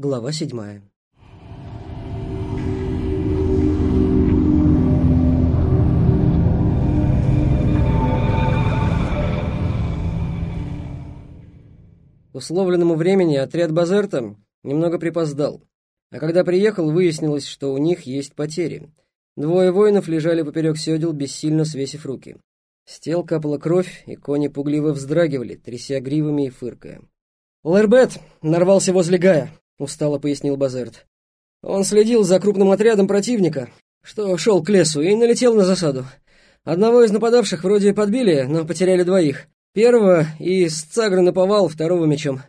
Глава седьмая. К условленному времени отряд Базерта немного припоздал, а когда приехал, выяснилось, что у них есть потери. Двое воинов лежали поперек седел, бессильно свесив руки. С тел капала кровь, и кони пугливо вздрагивали, тряся гривами и фыркая. «Лэрбет нарвался возле Гая», — устало пояснил Базерт. «Он следил за крупным отрядом противника, что шел к лесу, и налетел на засаду. Одного из нападавших вроде подбили, но потеряли двоих. Первого и с цагры наповал, второго мечом».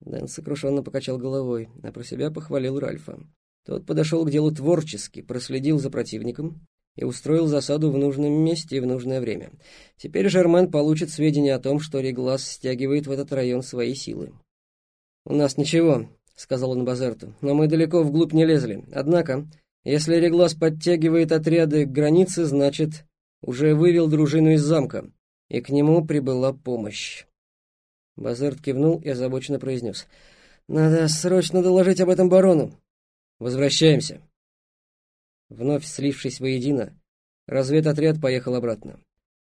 Дэн сокрушенно покачал головой, а про себя похвалил Ральфа. Тот подошел к делу творчески, проследил за противником и устроил засаду в нужном месте и в нужное время. Теперь Жермен получит сведения о том, что Реглас стягивает в этот район свои силы. «У нас ничего», — сказал он Базерту, — «но мы далеко вглубь не лезли. Однако, если Реглас подтягивает отряды к границе, значит, уже вывел дружину из замка, и к нему прибыла помощь». Базерт кивнул и озабоченно произнес. «Надо срочно доложить об этом барону». «Возвращаемся». Вновь слившись воедино, разведотряд поехал обратно.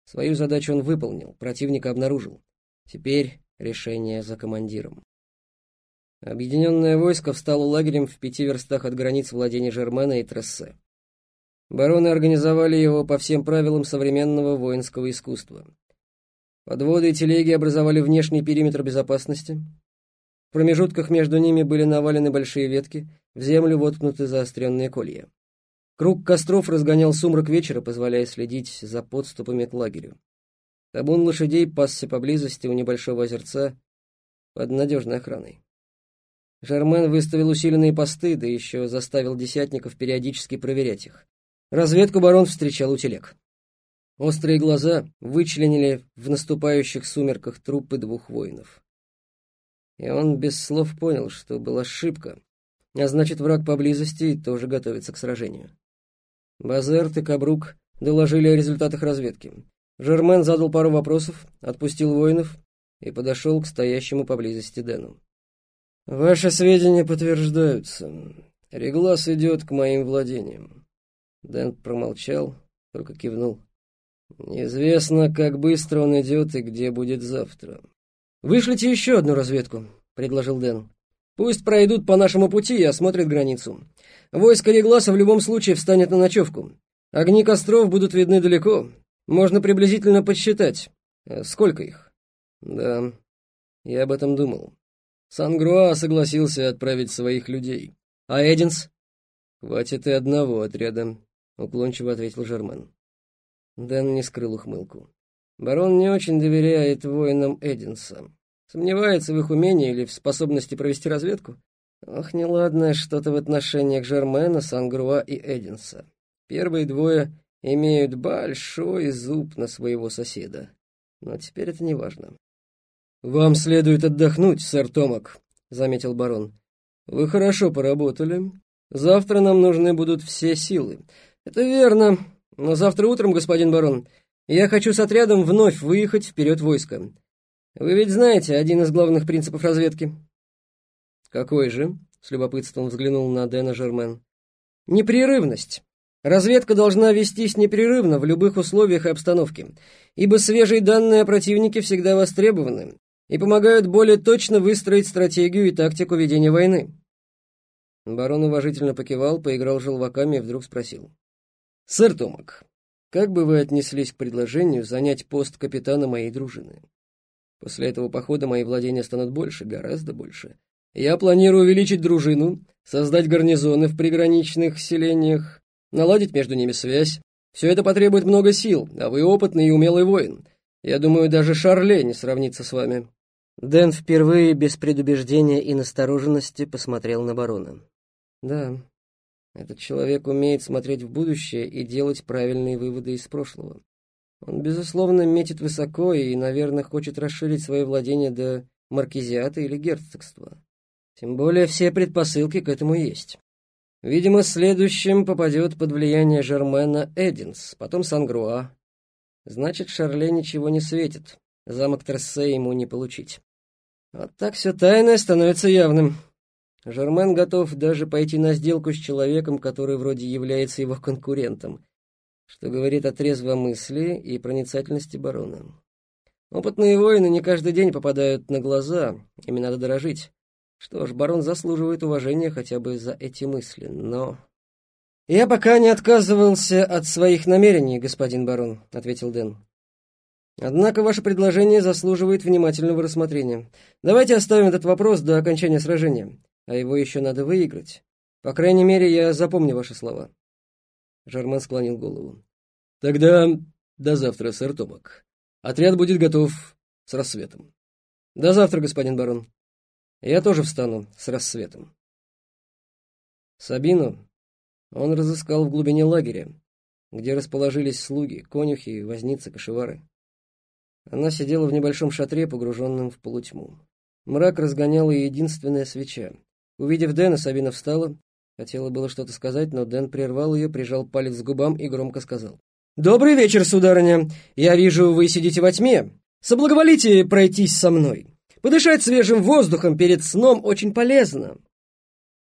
Свою задачу он выполнил, противника обнаружил. Теперь решение за командиром. Объединенное войско встало лагерем в пяти верстах от границ владений Жермена и Трессе. Бароны организовали его по всем правилам современного воинского искусства. Подводы и телеги образовали внешний периметр безопасности. В промежутках между ними были навалены большие ветки, в землю воткнуты заостренные колья. Круг костров разгонял сумрак вечера, позволяя следить за подступами к лагерю. Табун лошадей пасся поблизости у небольшого озерца под надежной охраной. Жермен выставил усиленные посты, да еще заставил десятников периодически проверять их. Разведку барон встречал у телег. Острые глаза вычленили в наступающих сумерках трупы двух воинов. И он без слов понял, что была ошибка, а значит, враг поблизости тоже готовится к сражению. Базерт и Кабрук доложили о результатах разведки. Жермен задал пару вопросов, отпустил воинов и подошел к стоящему поблизости Дэну. «Ваши сведения подтверждаются. Реглас идет к моим владениям». Дэн промолчал, только кивнул. «Неизвестно, как быстро он идет и где будет завтра». «Вышлите еще одну разведку», — предложил Дэн. «Пусть пройдут по нашему пути и осмотрят границу. Войско Регласа в любом случае встанет на ночевку. Огни костров будут видны далеко. Можно приблизительно подсчитать. Э, сколько их?» «Да, я об этом думал. Сангруа согласился отправить своих людей. А Эдинс? Хватит и одного отряда, уклончиво ответил Жермен. Дэн не скрыл ухмылку. Барон не очень доверяет воинам Эдинса. Сомневается в их умении или в способности провести разведку? Ох, неладное что-то в отношениях Жермена, Сангруа и Эдинса. Первые двое имеют большой зуб на своего соседа. Но теперь это не важно. «Вам следует отдохнуть, сэр Томак», — заметил барон. «Вы хорошо поработали. Завтра нам нужны будут все силы». «Это верно. Но завтра утром, господин барон, я хочу с отрядом вновь выехать вперед войска. Вы ведь знаете один из главных принципов разведки?» «Какой же?» — с любопытством взглянул на Дэна Жермен. «Непрерывность. Разведка должна вестись непрерывно в любых условиях и обстановке, ибо свежие данные о противнике всегда востребованы, и помогают более точно выстроить стратегию и тактику ведения войны. Барон уважительно покивал, поиграл желваками и вдруг спросил. «Сэр Томак, как бы вы отнеслись к предложению занять пост капитана моей дружины? После этого похода мои владения станут больше, гораздо больше. Я планирую увеличить дружину, создать гарнизоны в приграничных селениях, наладить между ними связь. Все это потребует много сил, а вы опытный и умелый воин. Я думаю, даже Шарле не сравнится с вами». Дэн впервые без предубеждения и настороженности посмотрел на барона. «Да, этот человек умеет смотреть в будущее и делать правильные выводы из прошлого. Он, безусловно, метит высоко и, наверное, хочет расширить свои владения до маркизиата или герцогства. Тем более все предпосылки к этому есть. Видимо, следующим попадет под влияние Жермена Эдинс, потом Сангруа. Значит, Шарле ничего не светит, замок Трессе ему не получить. Вот так все тайное становится явным. Жермен готов даже пойти на сделку с человеком, который вроде является его конкурентом, что говорит о трезвомыслии и проницательности барона. Опытные воины не каждый день попадают на глаза, ими надо дорожить. Что ж, барон заслуживает уважения хотя бы за эти мысли, но... «Я пока не отказывался от своих намерений, господин барон», — ответил Дэн. «Однако ваше предложение заслуживает внимательного рассмотрения. Давайте оставим этот вопрос до окончания сражения, а его еще надо выиграть. По крайней мере, я запомню ваши слова». Жармен склонил голову. «Тогда до завтра, сэр Томак. Отряд будет готов с рассветом». «До завтра, господин барон. Я тоже встану с рассветом». Сабину он разыскал в глубине лагеря, где расположились слуги, конюхи, возницы, кошевары. Она сидела в небольшом шатре, погруженном в полутьму. Мрак разгоняла единственная свеча. Увидев Дэна, Сабина встала. Хотела было что-то сказать, но Дэн прервал ее, прижал палец к губам и громко сказал. «Добрый вечер, сударыня! Я вижу, вы сидите во тьме. Соблаговолите пройтись со мной. Подышать свежим воздухом перед сном очень полезно».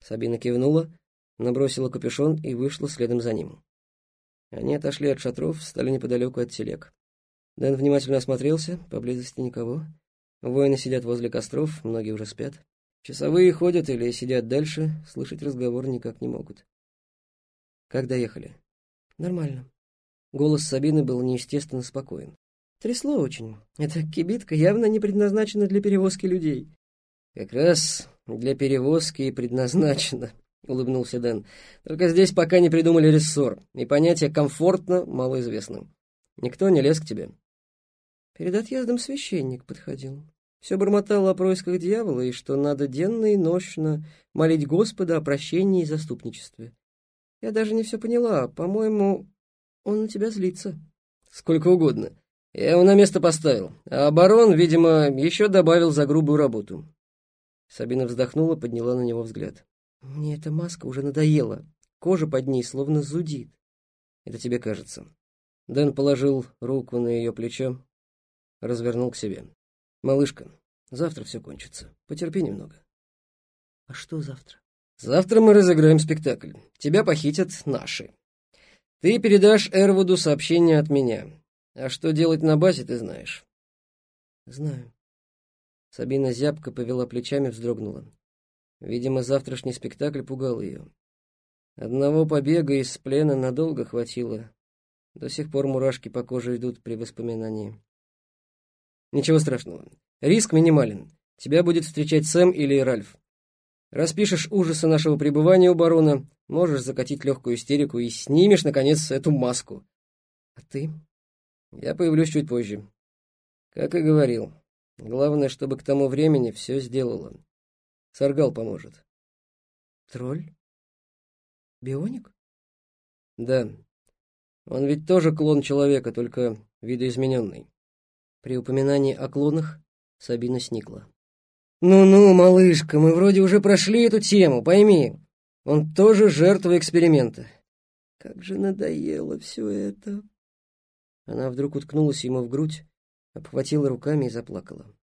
Сабина кивнула, набросила капюшон и вышла следом за ним. Они отошли от шатров, стали неподалеку от телег. Дэн внимательно осмотрелся, поблизости никого. Воины сидят возле костров, многие уже спят. Часовые ходят или сидят дальше, слышать разговор никак не могут. Как доехали? Нормально. Голос Сабины был неестественно спокоен. Трясло очень. Эта кибитка явно не предназначена для перевозки людей. Как раз для перевозки и предназначена, — улыбнулся Дэн. «Только здесь пока не придумали рессор, и понятие «комфортно» малоизвестно. Никто не лез к тебе». Перед отъездом священник подходил. Все бормотал о происках дьявола и что надо денно и нощно молить Господа о прощении и заступничестве. Я даже не все поняла. По-моему, он на тебя злится. Сколько угодно. Я его на место поставил. А барон, видимо, еще добавил за грубую работу. Сабина вздохнула, подняла на него взгляд. Мне эта маска уже надоела. Кожа под ней словно зудит. Это тебе кажется. Дэн положил руку на ее плечо, развернул к себе. Малышка, завтра все кончится. Потерпи немного. А что завтра? Завтра мы разыграем спектакль. Тебя похитят наши. Ты передашь Эрвуду сообщение от меня. А что делать на базе, ты знаешь. Знаю. Сабина зябко повела плечами, вздрогнула. Видимо, завтрашний спектакль пугал ее. Одного побега из плена надолго хватило. До сих пор мурашки по коже идут при воспоминании. Ничего страшного. Риск минимален. Тебя будет встречать Сэм или Ральф. Распишешь ужасы нашего пребывания у барона, можешь закатить легкую истерику и снимешь, наконец, эту маску. А ты? Я появлюсь чуть позже. Как и говорил. Главное, чтобы к тому времени все сделало. Саргал поможет. Тролль? Бионик? Да. Он ведь тоже клон человека, только видоизмененный. При упоминании о клонах Сабина сникла. «Ну-ну, малышка, мы вроде уже прошли эту тему, пойми. Он тоже жертва эксперимента. Как же надоело все это!» Она вдруг уткнулась ему в грудь, обхватила руками и заплакала.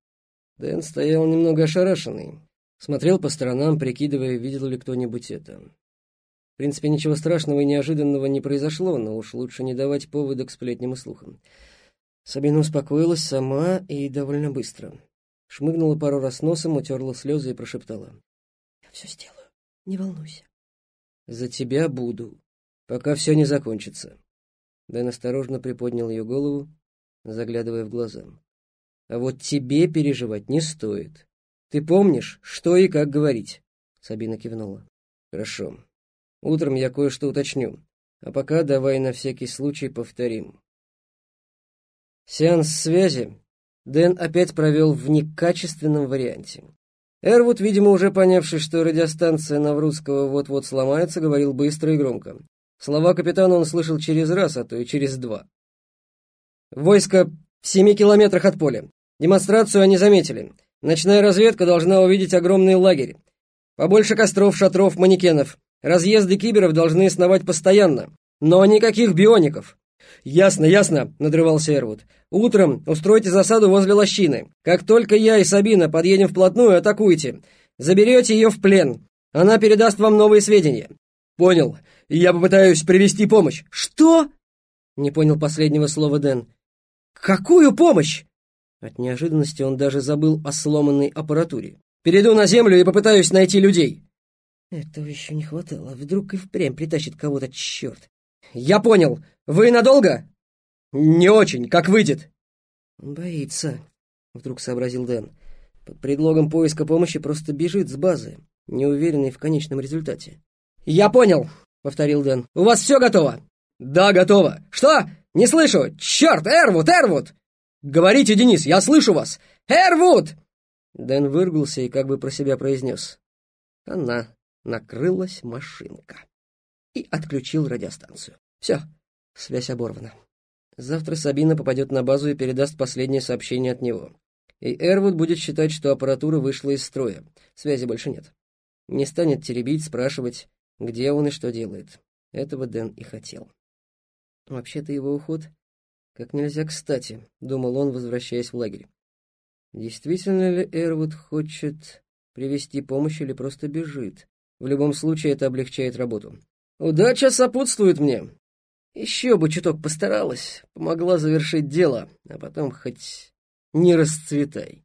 Дэн стоял немного ошарашенный. Смотрел по сторонам, прикидывая, видел ли кто-нибудь это. В принципе, ничего страшного и неожиданного не произошло, но уж лучше не давать повода к сплетням и слухам. Сабина успокоилась сама и довольно быстро. Шмыгнула пару раз носом, утерла слезы и прошептала. «Я все сделаю, не волнуйся». «За тебя буду, пока все не закончится». Дэн осторожно приподнял ее голову, заглядывая в глаза. «А вот тебе переживать не стоит. Ты помнишь, что и как говорить?» Сабина кивнула. «Хорошо. Утром я кое-что уточню. А пока давай на всякий случай повторим». Сеанс связи Дэн опять провел в некачественном варианте. Эрвуд, видимо, уже понявший, что радиостанция Наврудского вот-вот сломается, говорил быстро и громко. Слова капитана он слышал через раз, а то и через два. «Войско в семи километрах от поля. Демонстрацию они заметили. Ночная разведка должна увидеть огромный лагерь. Побольше костров, шатров, манекенов. Разъезды киберов должны сновать постоянно. Но никаких биоников. «Ясно, ясно», — надрывался Эрвуд. «Утром устройте засаду возле лощины. Как только я и Сабина подъедем вплотную, атакуйте. Заберете ее в плен. Она передаст вам новые сведения». «Понял. Я попытаюсь привести помощь». «Что?» — не понял последнего слова Дэн. «Какую помощь?» От неожиданности он даже забыл о сломанной аппаратуре. «Перейду на землю и попытаюсь найти людей». Этого еще не хватало. Вдруг и впрямь притащит кого-то, черт. «Я понял. Вы надолго?» «Не очень. Как выйдет?» «Он боится», — вдруг сообразил Дэн. Под предлогом поиска помощи просто бежит с базы, неуверенный в конечном результате. «Я понял», — повторил Дэн. «У вас все готово?» «Да, готово. Что? Не слышу. Черт, Эрвуд, Эрвуд!» «Говорите, Денис, я слышу вас! Эрвуд!» Дэн выргулся и как бы про себя произнес. Она накрылась машинка. И отключил радиостанцию. Все, связь оборвана. Завтра Сабина попадет на базу и передаст последнее сообщение от него. И Эрвуд будет считать, что аппаратура вышла из строя. Связи больше нет. Не станет теребить, спрашивать, где он и что делает. Этого Дэн и хотел. Вообще-то его уход как нельзя кстати, думал он, возвращаясь в лагерь. Действительно ли Эрвуд хочет привести помощь или просто бежит? В любом случае это облегчает работу. Удача сопутствует мне. Еще бы чуток постаралась, помогла завершить дело, а потом хоть не расцветай.